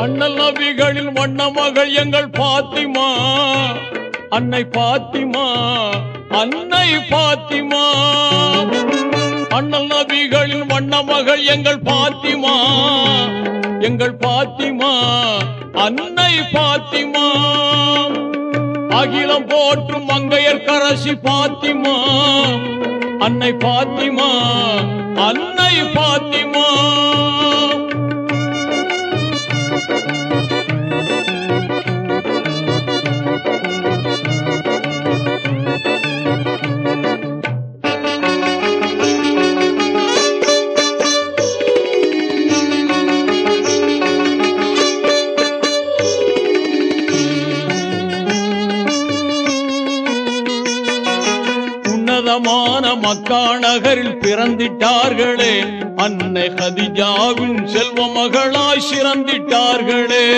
அண்ணல் நபிகளில் வண்ண மகள் எங்கள் பாத்திமா. அன்னை பாத்திமா அன்னை பாத்திமா. அண்ணல் நபிகளின் வண்ண மகள் எங்கள் பாத்திமா. எங்கள் பாத்திமா அன்னை பாத்திமா. அகிலம் போற்றும் மங்கையர் கரசி பாத்திமா. அன்னை பாத்திமா அன்னை பாத்திமா. மக்கா நகரில் பிறந்திட்டார்களே. அன்னை ஹதிஜாவின் செல்வ மகளாய் சிறந்திட்டார்களே.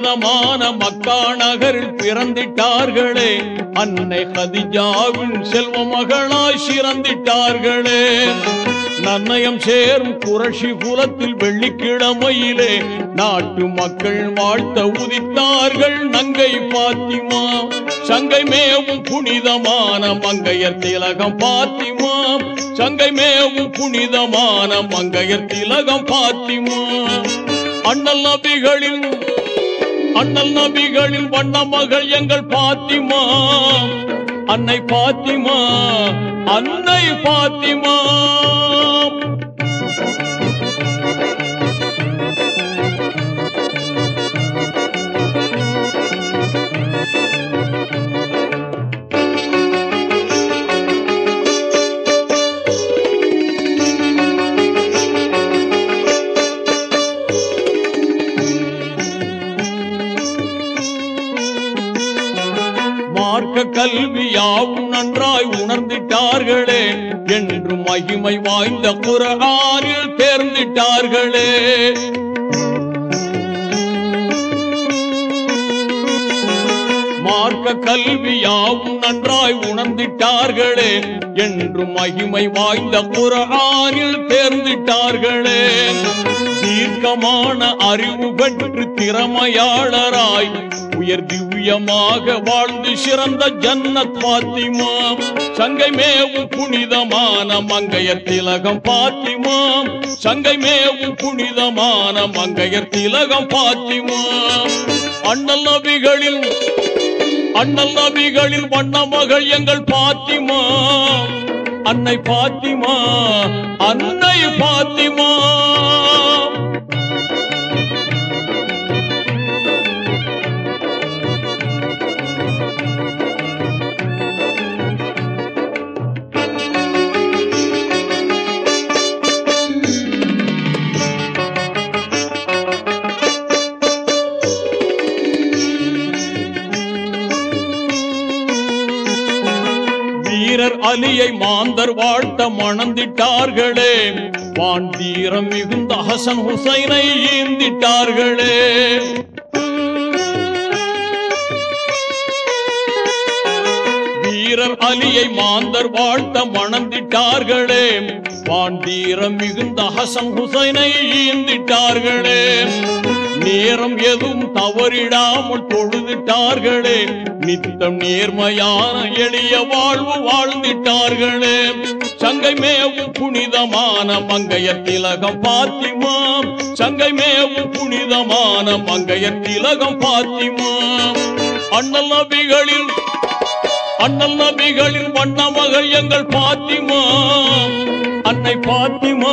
உன்னதமான மக்கா நகரில் பிறந்திட்டார்களே. அன்னை ஹதிஜாவின் செல்வ மகளாய் சிறந்திட்டார்களே. நன்னயம் சேரும் குரஷி குலத்தில் வெள்ளிக்கிழமையிலே நாட்டு மக்கள் வாழ்த்த உதித்தார்கள் நங்கை பாத்திமா. சங்கை மேவும் புனிதமான மங்கையர் திலகம் பாத்திமா. சங்கை மேவும் புனிதமான மங்கையர் திலகம் பாத்திமா. அண்ணல் நபிகளின் அண்ணல் நபிகளின் வண்ண மகள் எங்கள் பாத்திமா. அன்னை பாத்திமா அன்னை பாத்திமா. மார்க்க கல்வி யாவும் நன்றாய் உணர்ந்திட்டார்களே என்று மகிமை வாய்ந்த குரகானில் தேர்ந்திட்டார்களே. கல்வியாவும் கல்வி யாவும் நன்றாய் உணர்ந்திட்டார்களே என்று மகிமை வாய்ந்த குரானில் தேர்ந்திட்டார்களே தீர்க்கமான அறிவு பெற்று திறமையாளராய் உயர் திவ்யமாக வாழ்ந்து சிறந்த ஜன்னத் பாத்திமா சங்கை மேவும் புனிதமான மங்கையர் திலகம் பாத்திமா சங்கை மேவும் புனிதமான மங்கையர் திலகம் பாத்திமா. அண்ணல் நபிகளில் அண்ணல் நபிகளில் வண்ண மகள் எங்கள் பாத்திமா. அன்னை பாத்திமா அன்னை பாத்திமா. அலியை மாந்தர் வாழ்த்த மணந்திட்டார்களே. வான் தீரம் மிகுந்த ஹசன் ஹுசைனை ஈந்திட்டார்களே. வீரர் அலியை மாந்தர் வாழ்த்த மணந்திட்டார்களே. பாண்டீரம் மிகுந்த ஹசன் ஹுசைனை ஈந்திட்டார்களே நேரம் எதுவும் தவறிடாமல் தொழுதிட்டார்களே. நித்தம் நேர்மையான எளிய வாழ்வு வாழ்ந்திட்டார்களே. சங்கை மேவும் புனிதமான மங்கைய திலகம் பாத்திமா சங்கை மேவும் புனிதமான மங்கைய திலகம் பாத்திமா அண்ணல் நபிகளில் அண்ணல் நபிகளின் வண்ண மகள் எங்கள் பாத்திமா அன்னை பாத்திமா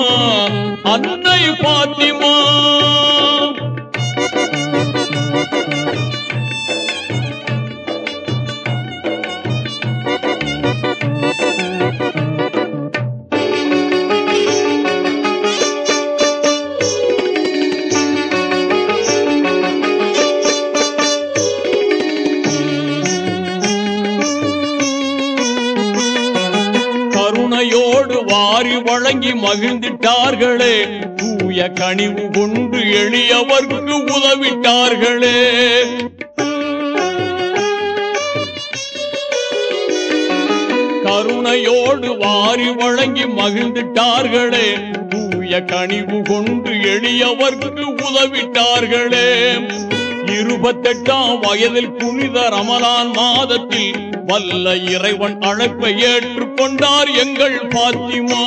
அன்னை பாத்திமா. மகிழ்ந்திட்டார்களே. தூய கனிவு கொண்டு எளியவர்க்கு உதவிட்டார்களே. கருணையோடு வாரி வழங்கி மகிழ்ந்திட்டார்களே. தூய கனிவு கொண்டு எளியவர்க்கு உதவிட்டார்களே. இருபத்தெட்டாம் வயதில் புனித ரமலான் மாதத்தில் வல்ல இறைவன் அழைப்பை ஏற்றுக்கொண்டார் எங்கள் பாத்திமா.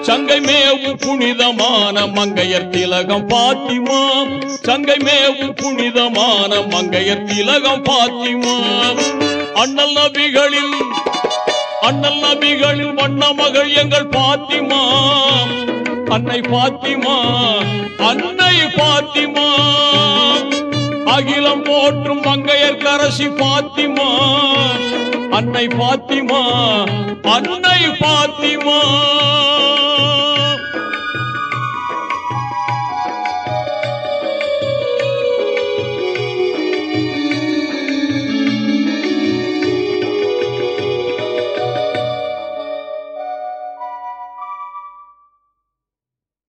சங்கை மேவு புனிதமான மங்கையர் திலகம் பாத்திமா. சங்கை மேவு புனிதமான மங்கையர் திலகம் பாத்திமா. அண்ணல் நபிகளில் அண்ணல் நபிகளில் வண்ண மகள் எங்கள் பாத்திமா. அன்னை பாத்திமா அன்னை பாத்திமா. அகிலம் போற்றும் மங்கையர் கரசி பாத்திமா அன்னை பாத்திமா அன்னை பாத்திமா.